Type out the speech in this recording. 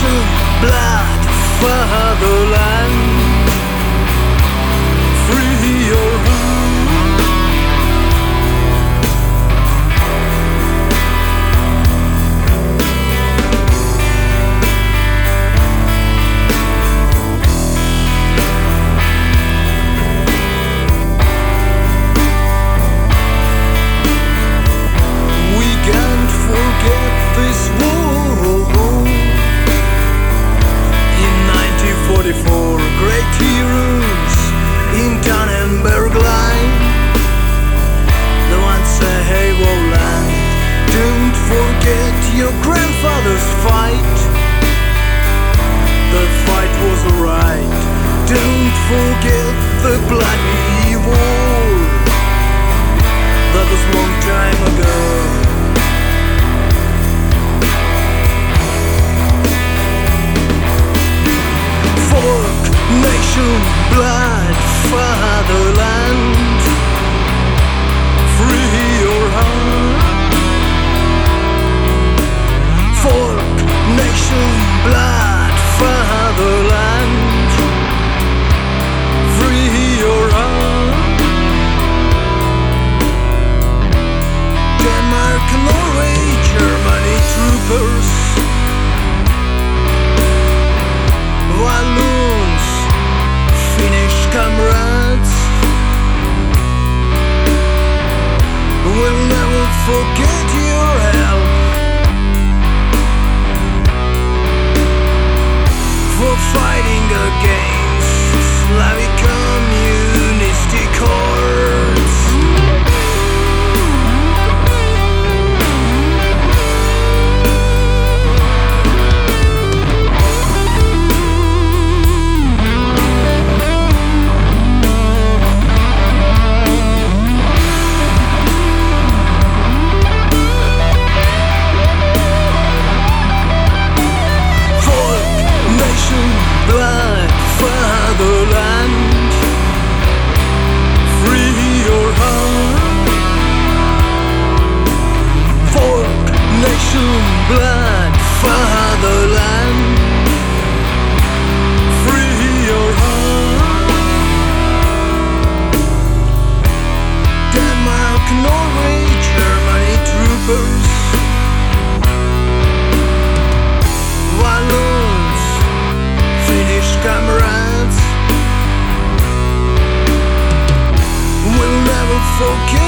passion, blood for the land. honest fight. That fight was right. Don't forget the bloody war. forget you Okay.